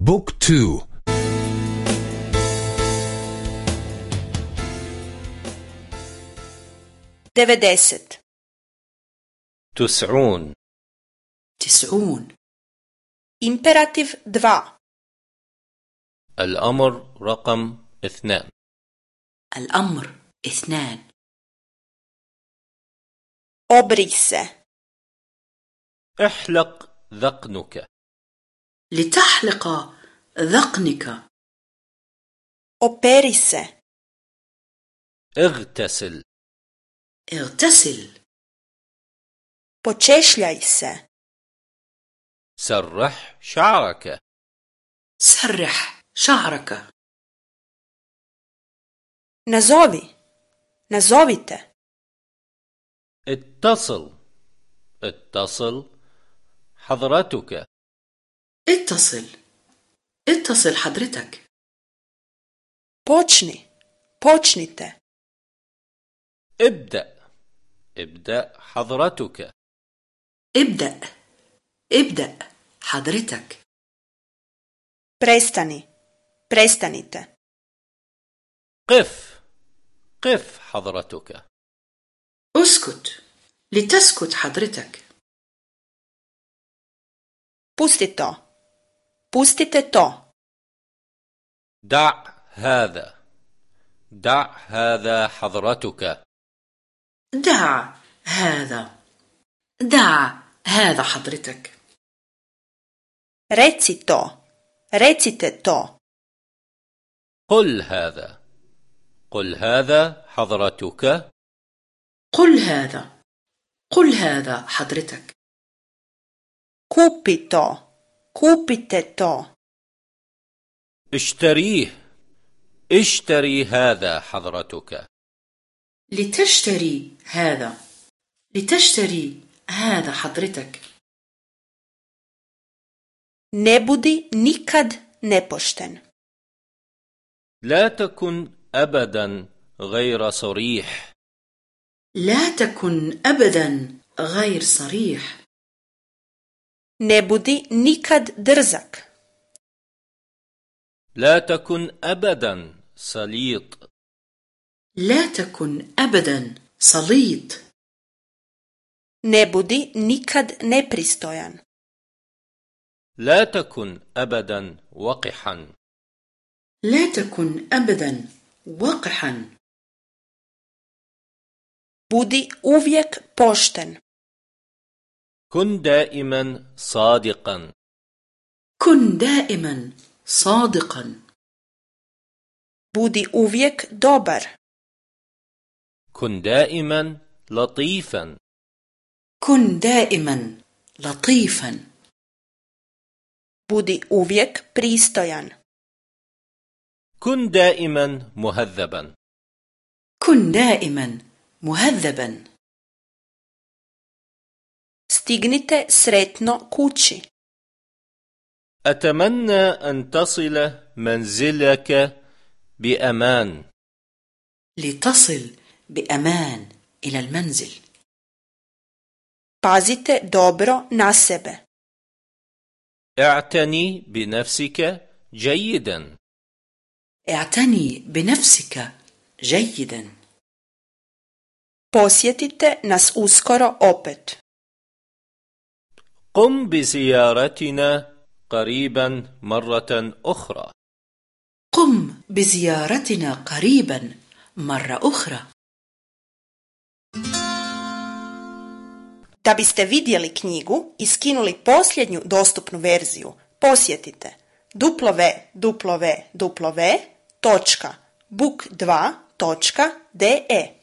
بوك تو. دفدست تسعون. تسعون. Imperativ 2 الأمر رقم اثنان. الأمر اثنان. Se. احلق ذقنك. لتحلق ذقنك Operi se. اغتسل اغتسل Počešljaj se. سرح شعرك سرح شعرك Nazovi. Nazovite. اتصل اتصل حضرتك اتصل اتصل حضرتك Počni. Počnite. ابدأ ابدأ حضرتك ابدأ ابدأ حضرتك Prestani. Prestanite. قف قف حضرتك اسكت لتسكت حضرتك Pusti to. Pustite to. دع هذا دع هذا حضرتك دع هذا دع هذا حضرتك Reci to. Recite to. قل هذا قل هذا حضرتك قل هذا قل هذا حضرتك Kupi to. Kupite to. اشتريه اشتري هذا حضرتك. لتشتري هذا. لتشتري هذا حضرتك. Ne budi nikad nepošten. لا تكن أبدا غير صريح. لا تكن أبدا غير صريح. Ne budi nikad drzak. لا تكن أبدا سليط لا تكن أبدا سليط Ne budi nikad nepristojan. لا تكن أبدا وقحا لا تكن أبدا وقحا Budi uvijek pošten. كن دائما صادقا. كن دائما صادقا. Budi uvijek dobar. كن دائما لطيفا. كن دائما لطيفا Budi uvijek pristojan. كن دائما مهذبا. كن دائما مهذبا Stignite sretno kući. أتمنى أن تصل منزلك بأمان لتصل بأمان إلى المنزل Pazite dobro na sebe. اعتني بنفسك جيدا اعتني بنفسك جيدا Posjetite nas uskoro opet. قم بزيارتنا قريبا مرة أخرى قم بزيارتنا قريبا مرة أخرى Da biste vidjeli knjigu i skinuli posljednju dostupnu verziju, posjetite www.book2.de